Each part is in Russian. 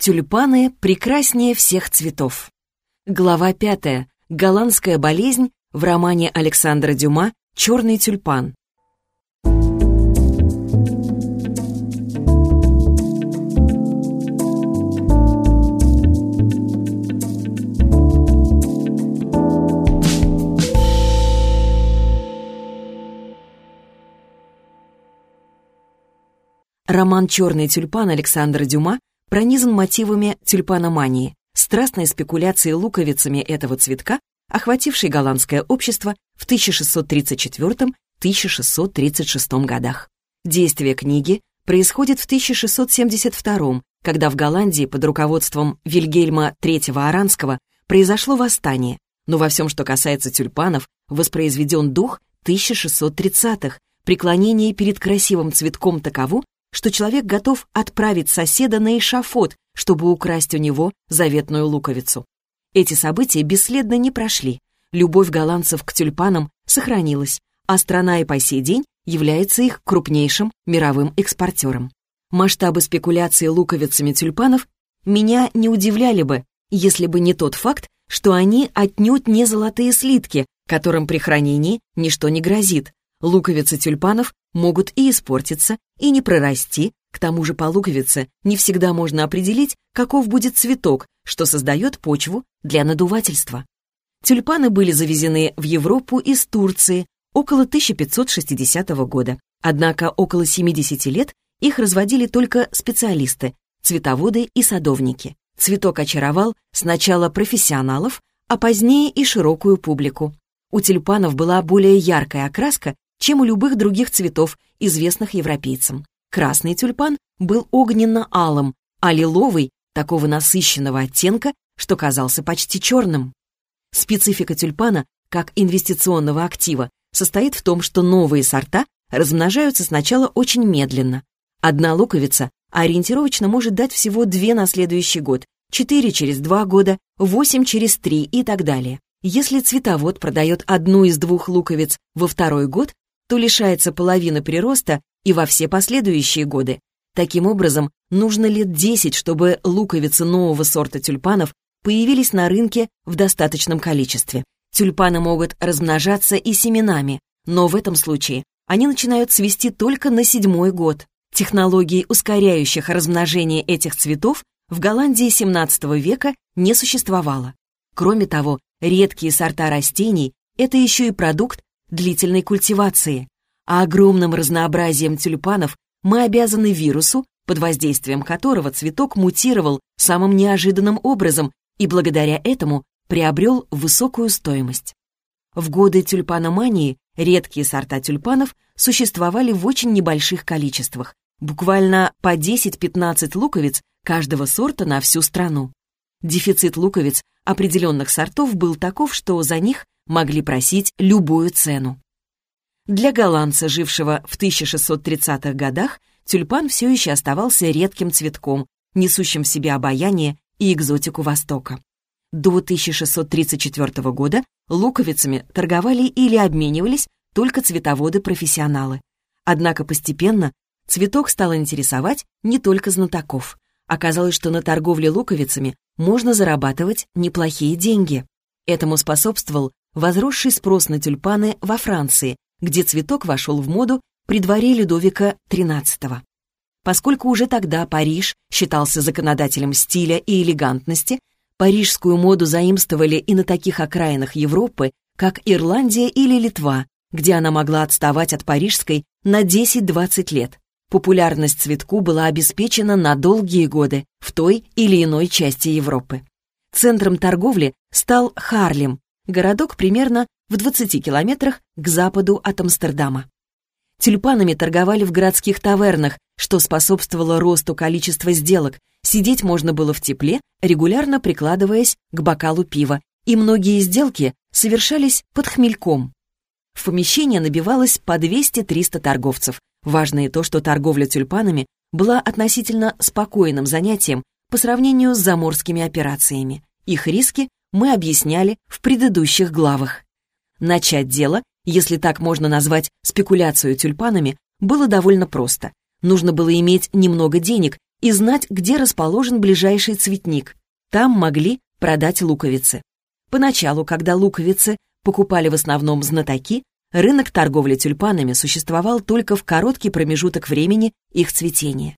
Тюльпаны прекраснее всех цветов. Глава пятая. Голландская болезнь в романе Александра Дюма «Черный тюльпан». Роман «Черный тюльпан» Александра Дюма пронизан мотивами тюльпаномании, страстной спекуляции луковицами этого цветка, охватившей голландское общество в 1634-1636 годах. Действие книги происходит в 1672 когда в Голландии под руководством Вильгельма III Аранского произошло восстание, но во всем, что касается тюльпанов, воспроизведен дух 1630-х, преклонение перед красивым цветком таково, что человек готов отправить соседа на эшафот, чтобы украсть у него заветную луковицу. Эти события бесследно не прошли. Любовь голландцев к тюльпанам сохранилась, а страна и по сей день является их крупнейшим мировым экспортером. Масштабы спекуляции луковицами тюльпанов меня не удивляли бы, если бы не тот факт, что они отнюдь не золотые слитки, которым при хранении ничто не грозит. Луковицы тюльпанов могут и испортиться, и не прорасти, к тому же по луковице не всегда можно определить, каков будет цветок, что создает почву для надувательства. Тюльпаны были завезены в Европу из Турции около 1560 года, однако около 70 лет их разводили только специалисты, цветоводы и садовники. Цветок очаровал сначала профессионалов, а позднее и широкую публику. У тюльпанов была более яркая окраска, чем у любых других цветов, известных европейцам. Красный тюльпан был огненно-алым, а лиловый — такого насыщенного оттенка, что казался почти черным. Специфика тюльпана, как инвестиционного актива, состоит в том, что новые сорта размножаются сначала очень медленно. Одна луковица ориентировочно может дать всего две на следующий год, четыре через два года, восемь через три и так далее. Если цветовод продает одну из двух луковиц во второй год, то лишается половины прироста и во все последующие годы. Таким образом, нужно лет 10, чтобы луковицы нового сорта тюльпанов появились на рынке в достаточном количестве. Тюльпаны могут размножаться и семенами, но в этом случае они начинают цвести только на седьмой год. Технологий, ускоряющих размножение этих цветов, в Голландии XVII века не существовало. Кроме того, редкие сорта растений – это еще и продукт длительной культивации, а огромным разнообразием тюльпанов мы обязаны вирусу, под воздействием которого цветок мутировал самым неожиданным образом и благодаря этому приобрел высокую стоимость. В годы тюльпаномании редкие сорта тюльпанов существовали в очень небольших количествах, буквально по 10-15 луковиц каждого сорта на всю страну. Дефицит луковиц определенных сортов был таков, что за них могли просить любую цену. Для голландца, жившего в 1630-х годах, тюльпан все еще оставался редким цветком, несущим в себе обаяние и экзотику Востока. До 1634 года луковицами торговали или обменивались только цветоводы-профессионалы. Однако постепенно цветок стал интересовать не только знатоков. Оказалось, что на торговле луковицами можно зарабатывать неплохие деньги. Этому способствовал возросший спрос на тюльпаны во Франции, где цветок вошел в моду при дворе Людовика XIII. Поскольку уже тогда Париж считался законодателем стиля и элегантности, парижскую моду заимствовали и на таких окраинах Европы, как Ирландия или Литва, где она могла отставать от парижской на 10-20 лет. Популярность цветку была обеспечена на долгие годы в той или иной части Европы. Центром торговли стал Харлем, городок примерно в 20 километрах к западу от Амстердама. Тюльпанами торговали в городских тавернах, что способствовало росту количества сделок. Сидеть можно было в тепле, регулярно прикладываясь к бокалу пива, и многие сделки совершались под хмельком. В помещение набивалось по 200-300 торговцев. Важно и то, что торговля тюльпанами была относительно спокойным занятием по сравнению с заморскими операциями. Их риски мы объясняли в предыдущих главах. Начать дело, если так можно назвать спекуляцию тюльпанами, было довольно просто. Нужно было иметь немного денег и знать, где расположен ближайший цветник. Там могли продать луковицы. Поначалу, когда луковицы покупали в основном знатоки, рынок торговли тюльпанами существовал только в короткий промежуток времени их цветения.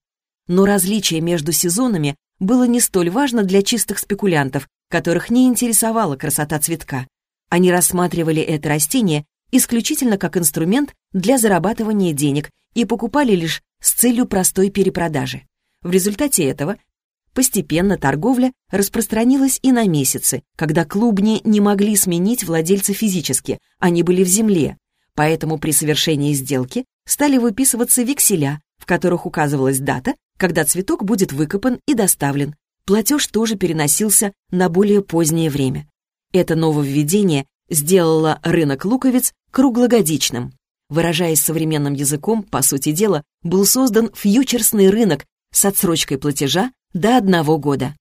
Но различие между сезонами было не столь важно для чистых спекулянтов, которых не интересовала красота цветка. Они рассматривали это растение исключительно как инструмент для зарабатывания денег и покупали лишь с целью простой перепродажи. В результате этого постепенно торговля распространилась и на месяцы, когда клубни не могли сменить владельца физически, они были в земле. Поэтому при совершении сделки стали выписываться векселя, в которых указывалась дата, когда цветок будет выкопан и доставлен. Платеж тоже переносился на более позднее время. Это нововведение сделало рынок луковиц круглогодичным. Выражаясь современным языком, по сути дела, был создан фьючерсный рынок с отсрочкой платежа до одного года.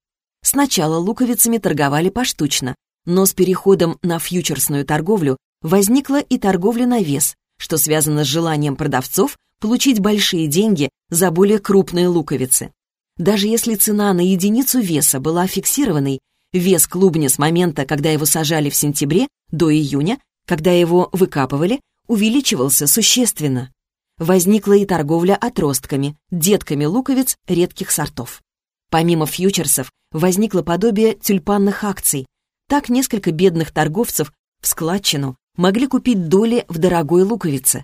Сначала луковицами торговали поштучно, но с переходом на фьючерсную торговлю возникла и торговля на вес, что связано с желанием продавцов получить большие деньги за более крупные луковицы. Даже если цена на единицу веса была фиксированной, вес клубня с момента, когда его сажали в сентябре, до июня, когда его выкапывали, увеличивался существенно. Возникла и торговля отростками, детками луковиц редких сортов. Помимо фьючерсов, возникло подобие тюльпанных акций. Так несколько бедных торговцев в складчину могли купить доли в дорогой луковице.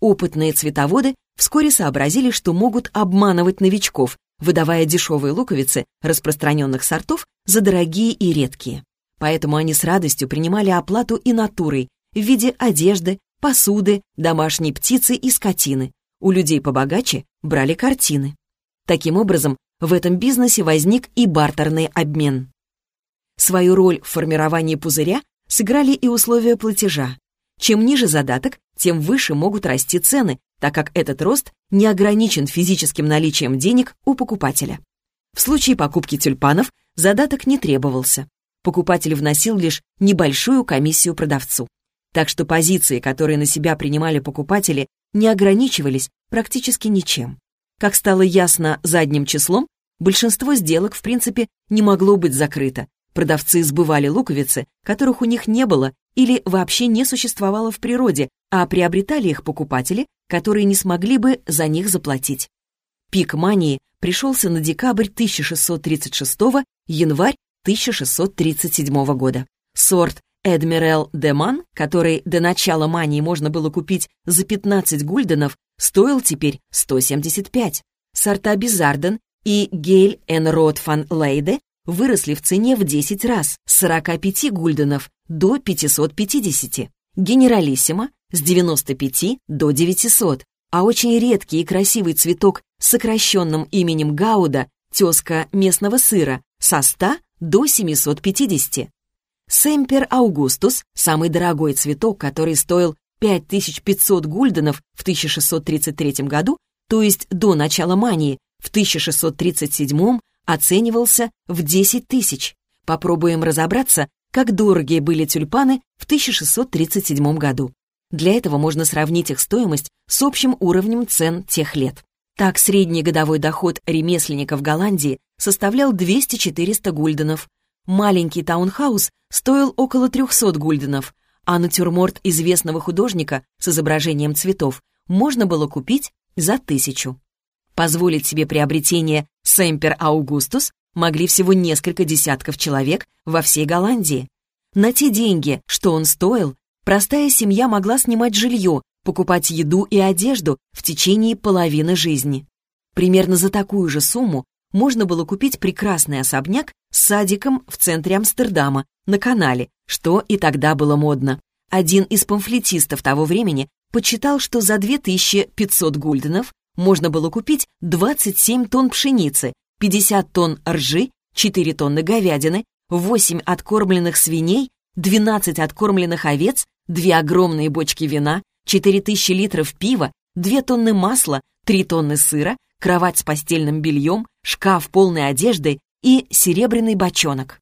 Опытные цветоводы вскоре сообразили, что могут обманывать новичков, выдавая дешевые луковицы распространенных сортов за дорогие и редкие. Поэтому они с радостью принимали оплату и натурой в виде одежды, посуды, домашней птицы и скотины. У людей побогаче брали картины. Таким образом, в этом бизнесе возник и бартерный обмен. Свою роль в формировании пузыря сыграли и условия платежа. Чем ниже задаток, тем выше могут расти цены, так как этот рост не ограничен физическим наличием денег у покупателя. В случае покупки тюльпанов задаток не требовался. Покупатель вносил лишь небольшую комиссию продавцу. Так что позиции, которые на себя принимали покупатели, не ограничивались практически ничем. Как стало ясно задним числом, большинство сделок, в принципе, не могло быть закрыто. Продавцы сбывали луковицы, которых у них не было или вообще не существовало в природе, а приобретали их покупатели, которые не смогли бы за них заплатить. Пик мании пришелся на декабрь 1636 январь 1637 года. Сорт Эдмирел Деман, который до начала мании можно было купить за 15 гульденов, стоил теперь 175. Сорта Бизарден и Гель Энрод фан Лейде выросли в цене в 10 раз, с 45 гульденов до 550. Генералиссимо с 95 до 900, а очень редкий и красивый цветок с сокращенным именем Гауда, тезка местного сыра, со 100 до 750. Семпер Аугустус, самый дорогой цветок, который стоил 5500 гульденов в 1633 году, то есть до начала мании, в 1637 оценивался в 10 тысяч. Попробуем разобраться, как дорогие были тюльпаны в 1637 году. Для этого можно сравнить их стоимость с общим уровнем цен тех лет. Так, средний годовой доход ремесленника в Голландии составлял 200-400 гульденов. Маленький таунхаус стоил около 300 гульденов, а натюрморт известного художника с изображением цветов можно было купить за тысячу. Позволить себе приобретение Семпер Аугустус могли всего несколько десятков человек во всей Голландии. На те деньги, что он стоил, простая семья могла снимать жилье, покупать еду и одежду в течение половины жизни. Примерно за такую же сумму можно было купить прекрасный особняк с садиком в центре Амстердама, на канале, что и тогда было модно. Один из памфлетистов того времени подсчитал, что за 2500 гульденов можно было купить 27 тонн пшеницы, 50 тонн ржи, 4 тонны говядины, 8 откормленных свиней, 12 откормленных овец, 2 огромные бочки вина, 4000 литров пива, 2 тонны масла, 3 тонны сыра, кровать с постельным бельем, шкаф полной одежды и серебряный бочонок.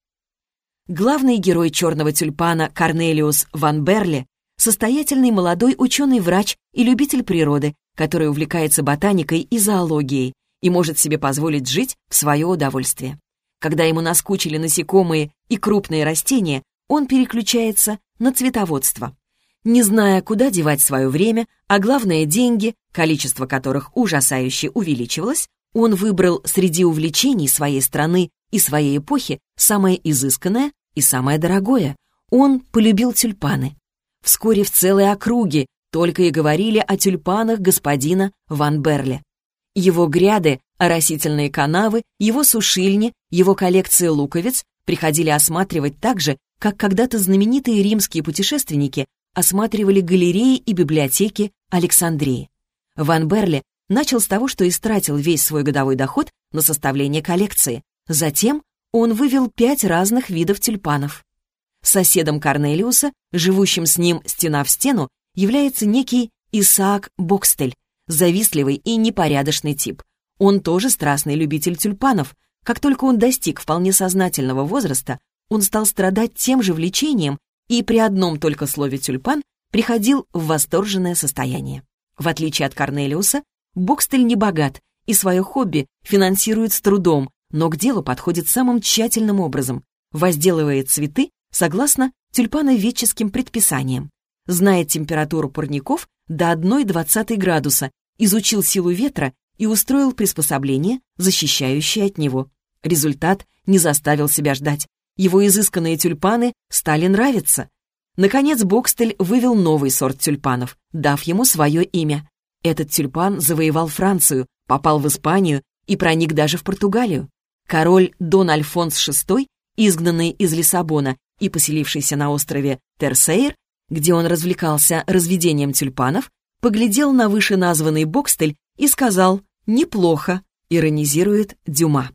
Главный герой «Черного тюльпана» Корнелиус Ван Берли — состоятельный молодой ученый-врач и любитель природы, который увлекается ботаникой и зоологией, и может себе позволить жить в свое удовольствие. Когда ему наскучили насекомые и крупные растения, он переключается на цветоводство. Не зная, куда девать свое время, а главное деньги, количество которых ужасающе увеличивалось, он выбрал среди увлечений своей страны и своей эпохи самое изысканное и самое дорогое. Он полюбил тюльпаны. Вскоре в целой округе только и говорили о тюльпанах господина Ван Берле. Его гряды, оросительные канавы, его сушильни, его коллекция луковиц приходили осматривать так же, как когда-то знаменитые римские путешественники осматривали галереи и библиотеки Александрии. Ван Берле начал с того, что истратил весь свой годовой доход на составление коллекции. Затем он вывел пять разных видов тюльпанов. Соседом Корнелиуса, живущим с ним стена в стену, является некий Исаак Бокстель, завистливый и непорядочный тип. Он тоже страстный любитель тюльпанов. Как только он достиг вполне сознательного возраста, он стал страдать тем же влечением и при одном только слове «тюльпан» приходил в восторженное состояние. В отличие от Корнелиуса, Бокстель не богат и свое хобби финансирует с трудом, но к делу подходит самым тщательным образом, возделывает цветы согласно тюльпановедческим предписаниям, знает температуру парников до 1,20 градуса, изучил силу ветра и устроил приспособление, защищающее от него. Результат не заставил себя ждать. Его изысканные тюльпаны стали нравиться. Наконец Бокстель вывел новый сорт тюльпанов, дав ему свое имя. Этот тюльпан завоевал Францию, попал в Испанию и проник даже в Португалию. Король Дон Альфонс VI, изгнанный из Лиссабона и поселившийся на острове Терсейр, где он развлекался разведением тюльпанов, поглядел на вышеназванный Бокстель и сказал «неплохо», иронизирует Дюма.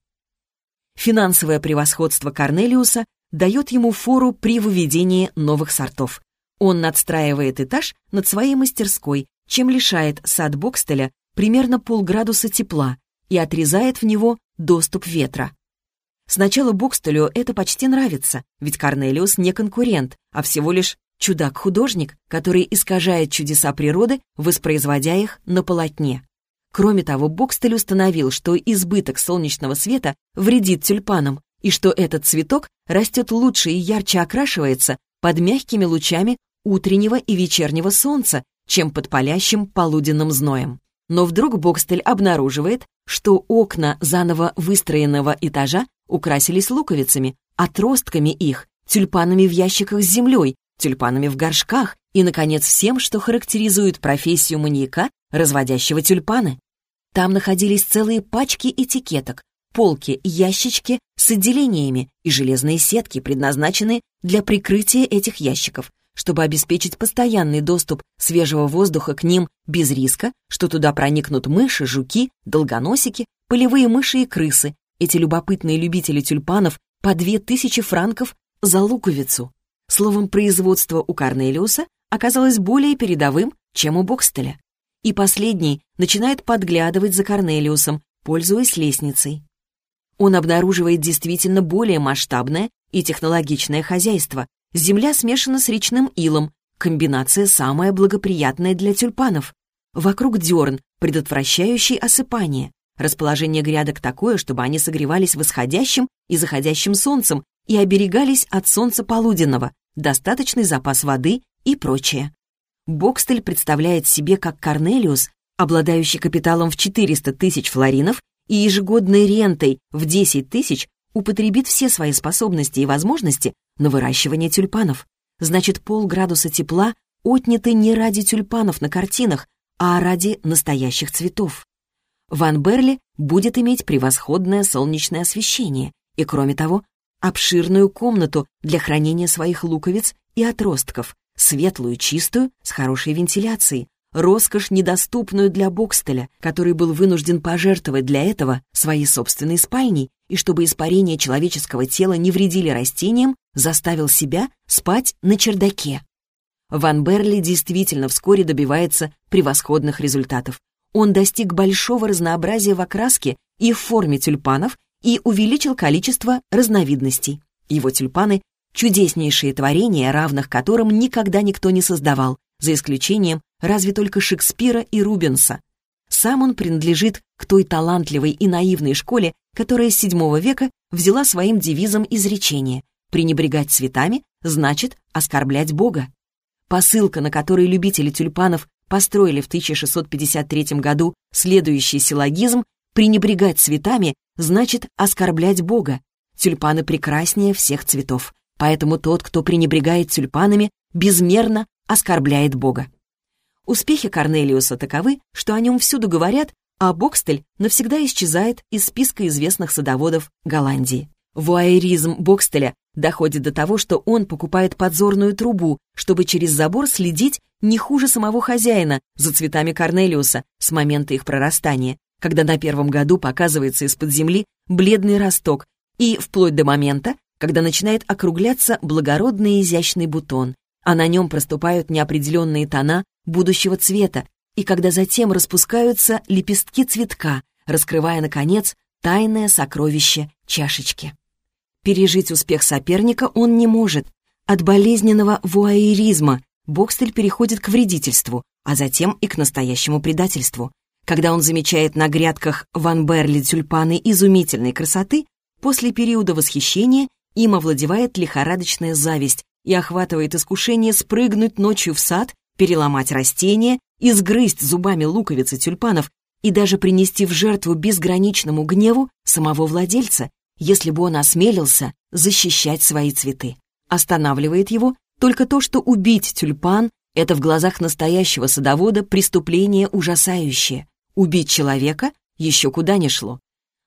Финансовое превосходство Корнелиуса дает ему фору при выведении новых сортов. Он надстраивает этаж над своей мастерской, чем лишает сад Бокстеля примерно полградуса тепла и отрезает в него доступ ветра. Сначала Бокстелю это почти нравится, ведь Корнелиус не конкурент, а всего лишь чудак-художник, который искажает чудеса природы, воспроизводя их на полотне. Кроме того, Бокстель установил, что избыток солнечного света вредит тюльпанам, и что этот цветок растет лучше и ярче окрашивается под мягкими лучами утреннего и вечернего солнца, чем под палящим полуденным зноем. Но вдруг Бокстель обнаруживает, что окна заново выстроенного этажа украсились луковицами, отростками их, тюльпанами в ящиках с землей, тюльпанами в горшках и, наконец, всем, что характеризует профессию маньяка, разводящего тюльпаны. Там находились целые пачки этикеток, полки, ящички с отделениями и железные сетки, предназначенные для прикрытия этих ящиков, чтобы обеспечить постоянный доступ свежего воздуха к ним без риска, что туда проникнут мыши, жуки, долгоносики, полевые мыши и крысы, эти любопытные любители тюльпанов по две тысячи франков за луковицу. Словом, производство у Корнелиуса оказалось более передовым, чем у Бокстеля и последний начинает подглядывать за Корнелиусом, пользуясь лестницей. Он обнаруживает действительно более масштабное и технологичное хозяйство. Земля смешана с речным илом, комбинация самая благоприятная для тюльпанов. Вокруг дерн, предотвращающий осыпание. Расположение грядок такое, чтобы они согревались восходящим и заходящим солнцем и оберегались от солнца полуденного, достаточный запас воды и прочее. Бокстель представляет себе как Корнелиус, обладающий капиталом в 400 тысяч флоринов и ежегодной рентой в 10 тысяч, употребит все свои способности и возможности на выращивание тюльпанов. Значит, полградуса тепла отняты не ради тюльпанов на картинах, а ради настоящих цветов. Ван Берли будет иметь превосходное солнечное освещение и, кроме того, обширную комнату для хранения своих луковиц и отростков, светлую, чистую, с хорошей вентиляцией, роскошь, недоступную для Бокстеля, который был вынужден пожертвовать для этого своей собственной спальней, и чтобы испарения человеческого тела не вредили растениям, заставил себя спать на чердаке. Ван Берли действительно вскоре добивается превосходных результатов. Он достиг большого разнообразия в окраске и в форме тюльпанов и увеличил количество разновидностей. Его тюльпаны чудеснейшие творения, равных которым никогда никто не создавал, за исключением разве только Шекспира и Рубенса. Сам он принадлежит к той талантливой и наивной школе, которая с VII века взяла своим девизом изречение «пренебрегать цветами значит оскорблять Бога». Посылка, на которой любители тюльпанов построили в 1653 году следующий силлогизм «пренебрегать цветами значит оскорблять Бога». Тюльпаны прекраснее всех цветов, поэтому тот, кто пренебрегает тюльпанами, безмерно оскорбляет Бога. Успехи Корнелиуса таковы, что о нем всюду говорят, а Бокстель навсегда исчезает из списка известных садоводов Голландии. Вуайеризм Бокстеля доходит до того, что он покупает подзорную трубу, чтобы через забор следить не хуже самого хозяина за цветами Корнелиуса с момента их прорастания, когда на первом году показывается из-под земли бледный росток, и вплоть до момента, когда начинает округляться благородный изящный бутон, а на нем проступают неопределенные тона будущего цвета, и когда затем распускаются лепестки цветка, раскрывая, наконец, тайное сокровище чашечки. Пережить успех соперника он не может. От болезненного вуайеризма Бокстель переходит к вредительству, а затем и к настоящему предательству. Когда он замечает на грядках Ван Берли тюльпаны изумительной красоты, после периода восхищения им овладевает лихорадочная зависть и охватывает искушение спрыгнуть ночью в сад, переломать растения изгрызть зубами луковицы тюльпанов и даже принести в жертву безграничному гневу самого владельца, если бы он осмелился защищать свои цветы. Останавливает его только то, что убить тюльпан — это в глазах настоящего садовода преступление ужасающее. Убить человека еще куда не шло.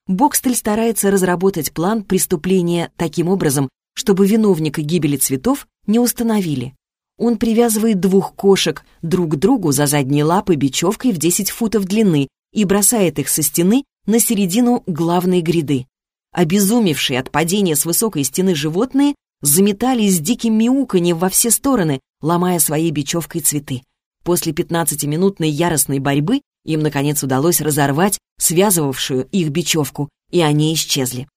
Бокстель старается разработать план преступления таким образом, чтобы виновника гибели цветов не установили он привязывает двух кошек друг к другу за задние лапы бечевкой в 10 футов длины и бросает их со стены на середину главной гряды. Обезумевшие от падения с высокой стены животные заметались с диким мяуканьем во все стороны, ломая своей бечевкой цветы. После 15-минутной яростной борьбы им, наконец, удалось разорвать связывавшую их бечевку, и они исчезли.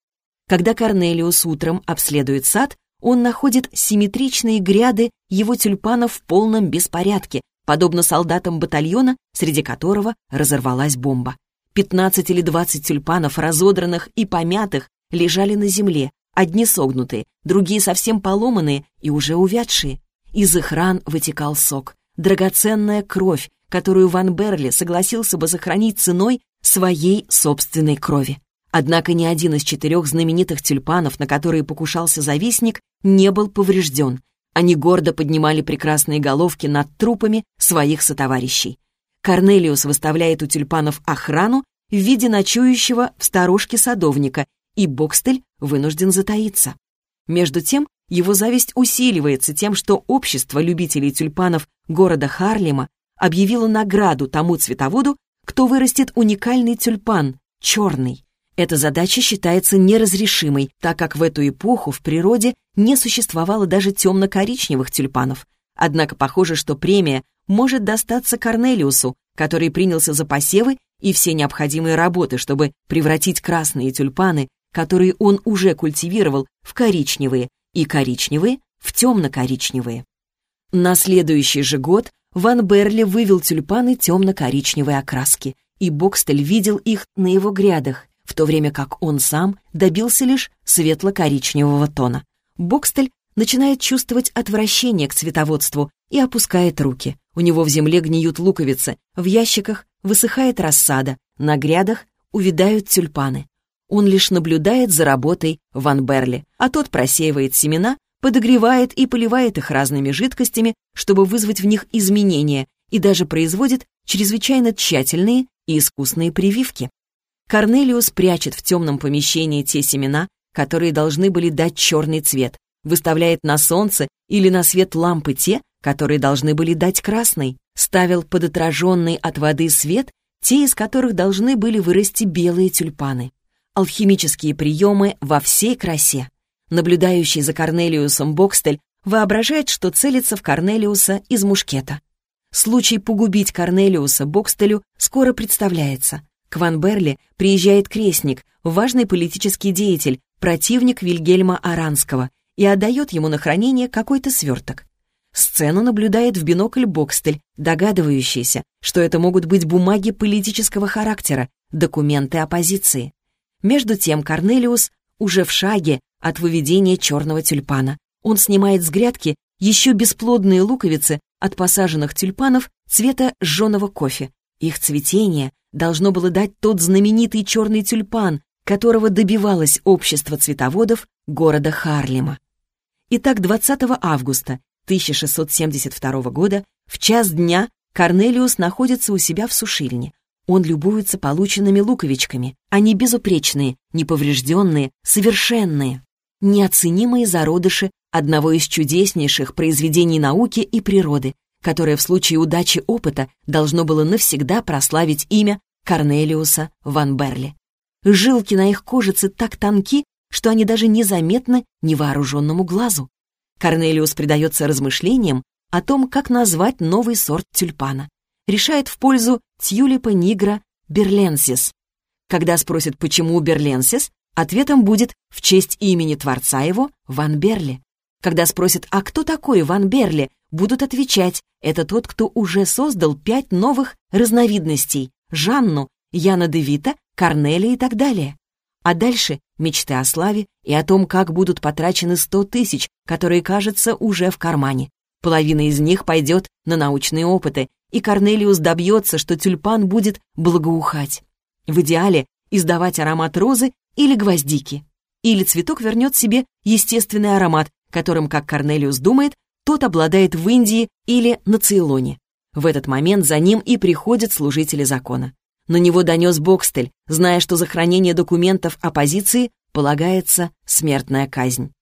Когда Корнелиус утром обследует сад, он находит симметричные гряды его тюльпанов в полном беспорядке, подобно солдатам батальона, среди которого разорвалась бомба. 15 или 20 тюльпанов, разодранных и помятых, лежали на земле, одни согнутые, другие совсем поломанные и уже увядшие. Из их ран вытекал сок, драгоценная кровь, которую Ван Берли согласился бы сохранить ценой своей собственной крови. Однако ни один из четырех знаменитых тюльпанов, на которые покушался завистник, не был поврежден. Они гордо поднимали прекрасные головки над трупами своих сотоварищей. Корнелиус выставляет у тюльпанов охрану в виде ночующего в сторожке садовника, и Бокстель вынужден затаиться. Между тем, его зависть усиливается тем, что общество любителей тюльпанов города Харлема объявило награду тому цветоводу, кто вырастет уникальный тюльпан, черный. Эта задача считается неразрешимой, так как в эту эпоху в природе не существовало даже темно-коричневых тюльпанов. Однако похоже, что премия может достаться Корнелиусу, который принялся за посевы и все необходимые работы, чтобы превратить красные тюльпаны, которые он уже культивировал, в коричневые, и коричневые в темно-коричневые. На следующий же год Ван Берли вывел тюльпаны темно-коричневой окраски, и Бокстель видел их на его грядах, в то время как он сам добился лишь светло-коричневого тона. Бокстель начинает чувствовать отвращение к цветоводству и опускает руки. У него в земле гниют луковицы, в ящиках высыхает рассада, на грядах увядают тюльпаны. Он лишь наблюдает за работой Ван Берли, а тот просеивает семена, подогревает и поливает их разными жидкостями, чтобы вызвать в них изменения, и даже производит чрезвычайно тщательные и искусные прививки. Корнелиус прячет в темном помещении те семена, которые должны были дать черный цвет, выставляет на солнце или на свет лампы те, которые должны были дать красный, ставил под отраженный от воды свет те, из которых должны были вырасти белые тюльпаны. Алхимические приемы во всей красе. Наблюдающий за Корнелиусом Бокстель воображает, что целится в Корнелиуса из мушкета. Случай погубить Корнелиуса Бокстелю скоро представляется. К Ван Берли приезжает крестник, важный политический деятель, противник Вильгельма Аранского, и отдает ему на хранение какой-то сверток. Сцену наблюдает в бинокль Бокстель, догадывающийся, что это могут быть бумаги политического характера, документы оппозиции. Между тем Корнелиус уже в шаге от выведения черного тюльпана. Он снимает с грядки еще бесплодные луковицы от посаженных тюльпанов цвета жженого кофе. Их цветение должно было дать тот знаменитый черный тюльпан, которого добивалось общество цветоводов города Харлема. Итак, 20 августа 1672 года в час дня Корнелиус находится у себя в сушильне. Он любуется полученными луковичками. Они безупречные, неповрежденные, совершенные. Неоценимые зародыши одного из чудеснейших произведений науки и природы, которое в случае удачи опыта должно было навсегда прославить имя Корнелиуса Ван Берли. Жилки на их кожице так тонки, что они даже незаметны невооруженному глазу. Корнелиус предается размышлениям о том, как назвать новый сорт тюльпана. Решает в пользу тюлипа нигра берленсис. Когда спросят, почему берленсис, ответом будет в честь имени творца его Ван Берли. Когда спросят, а кто такой Ван Берли, будут отвечать, это тот, кто уже создал пять новых разновидностей — Жанну, Яна де Вита, Корнелия и так далее. А дальше мечты о славе и о том, как будут потрачены сто тысяч, которые, кажется, уже в кармане. Половина из них пойдет на научные опыты, и Корнелиус добьется, что тюльпан будет благоухать. В идеале издавать аромат розы или гвоздики. Или цветок вернет себе естественный аромат, которым, как Корнелиус думает, тот обладает в Индии или на Цейлоне. В этот момент за ним и приходят служители закона. На него донес Бокстель, зная, что за хранение документов оппозиции полагается смертная казнь.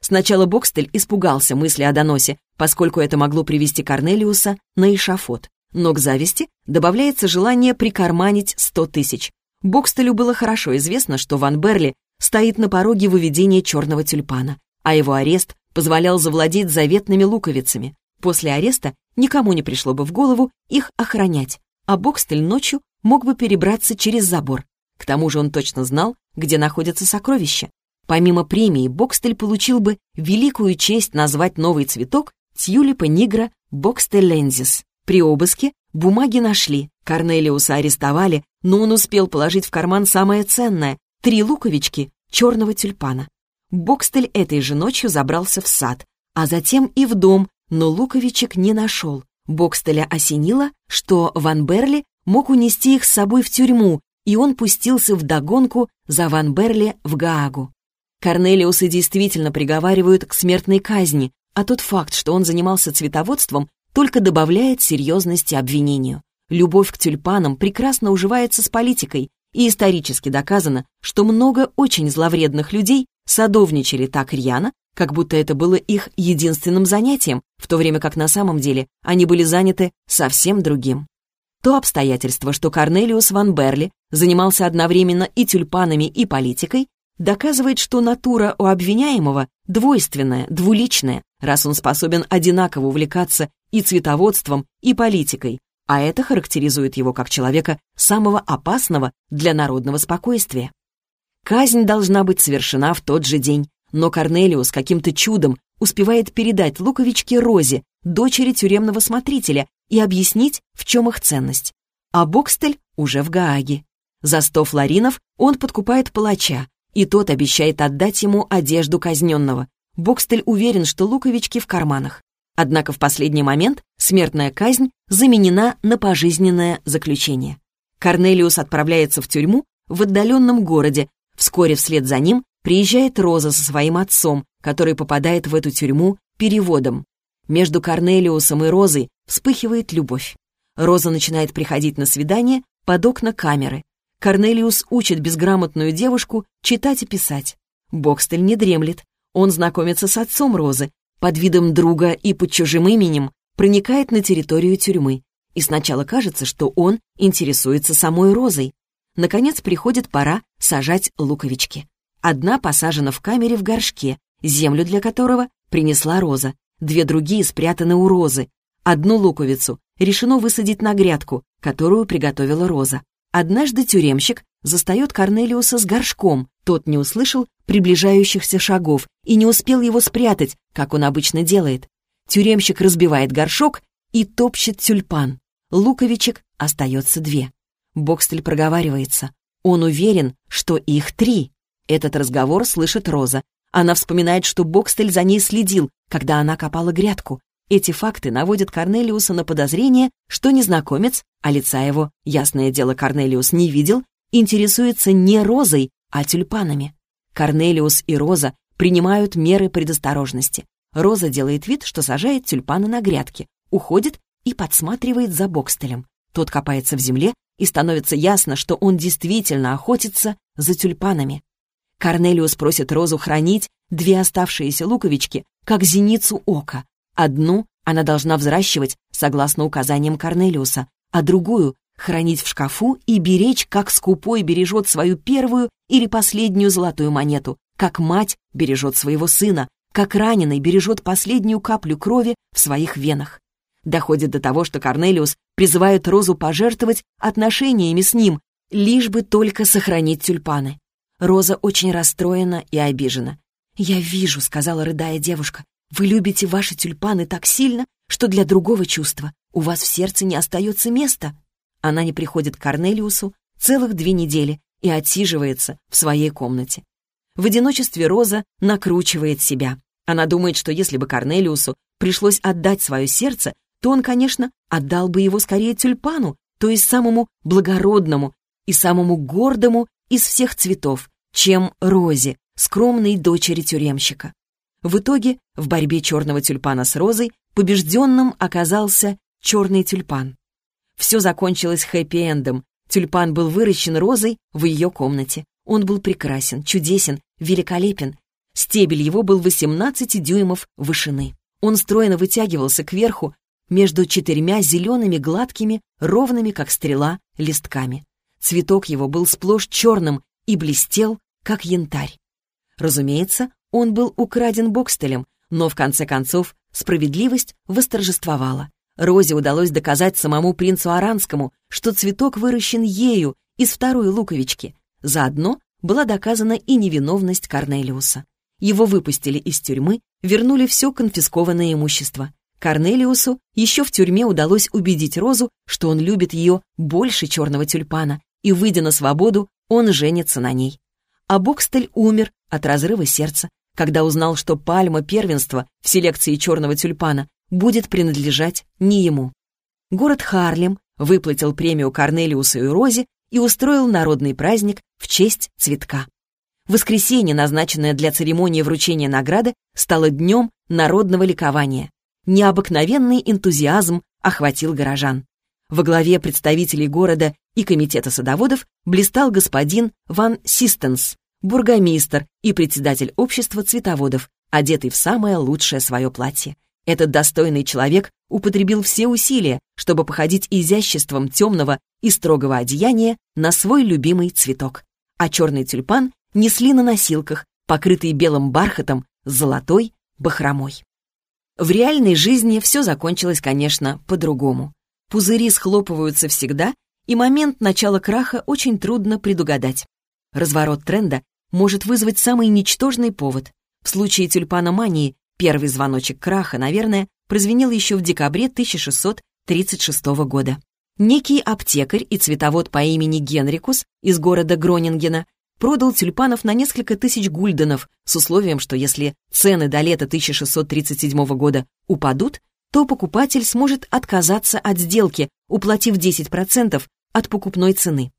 Сначала Бокстель испугался мысли о доносе, поскольку это могло привести Корнелиуса на эшафот. Но к зависти добавляется желание прикарманить сто тысяч. Бокстелю было хорошо известно, что Ван Берли стоит на пороге выведения черного тюльпана, а его арест позволял завладеть заветными луковицами. После ареста никому не пришло бы в голову их охранять, а Бокстель ночью мог бы перебраться через забор. К тому же он точно знал, где находятся сокровища. Помимо премии, Бокстель получил бы великую честь назвать новый цветок Тюлипа нигра бокстеллензис. При обыске бумаги нашли, Корнелиуса арестовали, но он успел положить в карман самое ценное — три луковички черного тюльпана. Бокстель этой же ночью забрался в сад, а затем и в дом, но луковичек не нашел. Бокстеля осенило, что Ван Берли мог унести их с собой в тюрьму, и он пустился в догонку за Ван Берли в Гаагу. Корнелиуса действительно приговаривают к смертной казни, а тот факт, что он занимался цветоводством, только добавляет серьезности обвинению. Любовь к тюльпанам прекрасно уживается с политикой, и исторически доказано, что много очень зловредных людей садовничали так рьяно, как будто это было их единственным занятием, в то время как на самом деле они были заняты совсем другим. То обстоятельство, что Корнелиус Ван Берли занимался одновременно и тюльпанами, и политикой, доказывает, что натура у обвиняемого двойственная, двуличная, раз он способен одинаково увлекаться и цветоводством, и политикой, а это характеризует его как человека самого опасного для народного спокойствия. Казнь должна быть совершена в тот же день, но Корнелиус каким-то чудом успевает передать луковички Розе, дочери тюремного смотрителя, и объяснить, в чем их ценность. А Бокстель уже в Гааге. За сто флоринов он подкупает палача, и тот обещает отдать ему одежду казненного. Бокстель уверен, что луковички в карманах. Однако в последний момент смертная казнь заменена на пожизненное заключение. Корнелиус отправляется в тюрьму в отдаленном городе. Вскоре вслед за ним приезжает Роза со своим отцом, который попадает в эту тюрьму переводом. Между Корнелиусом и Розой вспыхивает любовь. Роза начинает приходить на свидание под окна камеры. Корнелиус учит безграмотную девушку читать и писать. Бокстель не дремлет. Он знакомится с отцом Розы, под видом друга и под чужим именем проникает на территорию тюрьмы. И сначала кажется, что он интересуется самой Розой. Наконец приходит пора сажать луковички. Одна посажена в камере в горшке, землю для которого принесла Роза две другие спрятаны у розы. Одну луковицу решено высадить на грядку, которую приготовила Роза. Однажды тюремщик застает Корнелиуса с горшком. Тот не услышал приближающихся шагов и не успел его спрятать, как он обычно делает. Тюремщик разбивает горшок и топчет тюльпан. Луковичек остается две. Бокстель проговаривается. Он уверен, что их три. Этот разговор слышит Роза. Она вспоминает, что Бокстель за ней следил, когда она копала грядку. Эти факты наводят Корнелиуса на подозрение, что незнакомец, а лица его, ясное дело, Корнелиус не видел, интересуется не розой, а тюльпанами. Корнелиус и Роза принимают меры предосторожности. Роза делает вид, что сажает тюльпаны на грядке, уходит и подсматривает за Бокстелем. Тот копается в земле, и становится ясно, что он действительно охотится за тюльпанами. Корнелиус просит Розу хранить две оставшиеся луковички, как зеницу ока. Одну она должна взращивать, согласно указаниям Корнелиуса, а другую — хранить в шкафу и беречь, как скупой бережет свою первую или последнюю золотую монету, как мать бережет своего сына, как раненый бережет последнюю каплю крови в своих венах. Доходит до того, что Корнелиус призывает Розу пожертвовать отношениями с ним, лишь бы только сохранить тюльпаны. Роза очень расстроена и обижена. «Я вижу», — сказала рыдая девушка, «вы любите ваши тюльпаны так сильно, что для другого чувства у вас в сердце не остается места». Она не приходит к Корнелиусу целых две недели и отсиживается в своей комнате. В одиночестве Роза накручивает себя. Она думает, что если бы Корнелиусу пришлось отдать свое сердце, то он, конечно, отдал бы его скорее тюльпану, то есть самому благородному и самому гордому из всех цветов, чем розе, скромной дочери тюремщика. В итоге в борьбе черного тюльпана с розой побежденным оказался черный тюльпан. Все закончилось хэппи-эндом. Тюльпан был выращен розой в ее комнате. Он был прекрасен, чудесен, великолепен. Стебель его был 18 дюймов вышины. Он стройно вытягивался кверху, между четырьмя зелеными гладкими, ровными, как стрела, листками. Цветок его был сплошь черным и блестел, как янтарь. Разумеется, он был украден Бокстелем, но в конце концов справедливость восторжествовала. Розе удалось доказать самому принцу Аранскому, что цветок выращен ею из второй луковички. Заодно была доказана и невиновность Корнелиуса. Его выпустили из тюрьмы, вернули все конфискованное имущество. Корнелиусу еще в тюрьме удалось убедить Розу, что он любит ее больше черного тюльпана, и, выйдя на свободу, он женится на ней. А Бокстель умер от разрыва сердца, когда узнал, что пальма первенства в селекции черного тюльпана будет принадлежать не ему. Город Харлем выплатил премию Корнелиусу и Розе и устроил народный праздник в честь цветка. Воскресенье, назначенное для церемонии вручения награды, стало днем народного ликования необыкновенный энтузиазм охватил горожан. Во главе представителей города и комитета садоводов блистал господин Ван Систенс, бургомистр и председатель общества цветоводов, одетый в самое лучшее свое платье. Этот достойный человек употребил все усилия, чтобы походить изяществом темного и строгого одеяния на свой любимый цветок. А черный тюльпан несли на носилках, покрытый белым бархатом золотой бахромой. В реальной жизни все закончилось, конечно, по-другому. Пузыри схлопываются всегда, и момент начала краха очень трудно предугадать. Разворот тренда может вызвать самый ничтожный повод. В случае тюльпаномании первый звоночек краха, наверное, прозвенел еще в декабре 1636 года. Некий аптекарь и цветовод по имени Генрикус из города Гронингена продал тюльпанов на несколько тысяч гульденов с условием, что если цены до лета 1637 года упадут, то покупатель сможет отказаться от сделки, уплатив 10% от покупной цены.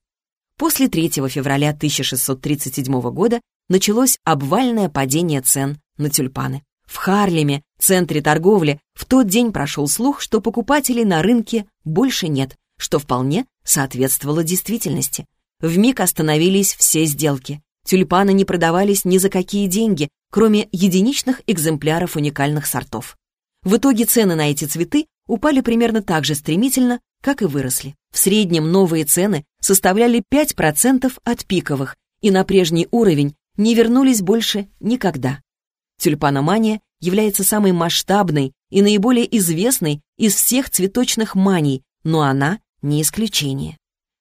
После 3 февраля 1637 года началось обвальное падение цен на тюльпаны. В Харлеме, центре торговли, в тот день прошел слух, что покупателей на рынке больше нет, что вполне соответствовало действительности. Вмиг остановились все сделки. Тюльпаны не продавались ни за какие деньги, кроме единичных экземпляров уникальных сортов. В итоге цены на эти цветы упали примерно так же стремительно, как и выросли. В среднем новые цены составляли 5% от пиковых, и на прежний уровень не вернулись больше никогда. Тюльпаномания является самой масштабной и наиболее известной из всех цветочных маний, но она не исключение.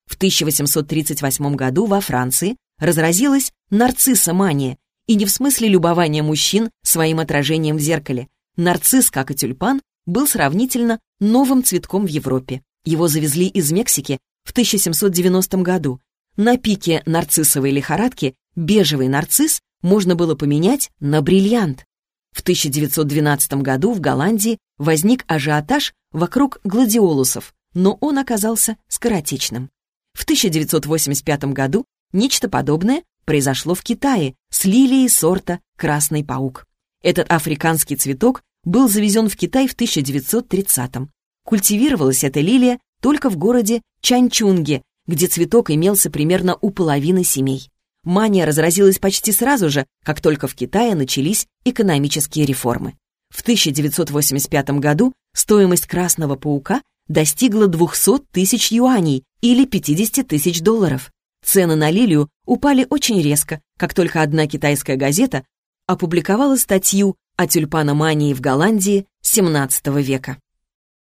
В 1838 году во Франции разразилась нарциссомания, и не в смысле любования мужчин своим отражением в зеркале. Нарцисс, как и тюльпан, был сравнительно новым цветком в Европе. Его завезли из Мексики в 1790 году. На пике нарциссовой лихорадки бежевый нарцисс можно было поменять на бриллиант. В 1912 году в Голландии возник ажиотаж вокруг гладиолусов, но он оказался скоротечным. В 1985 году нечто подобное произошло в Китае с лилией сорта «Красный паук». Этот африканский цветок был завезен в Китай в 1930-м. Культивировалась эта лилия только в городе Чанчунге, где цветок имелся примерно у половины семей. Мания разразилась почти сразу же, как только в Китае начались экономические реформы. В 1985 году стоимость красного паука достигла 200 тысяч юаней или 50 тысяч долларов. Цены на лилию упали очень резко, как только одна китайская газета опубликовала статью о тюльпаномании в Голландии XVII века.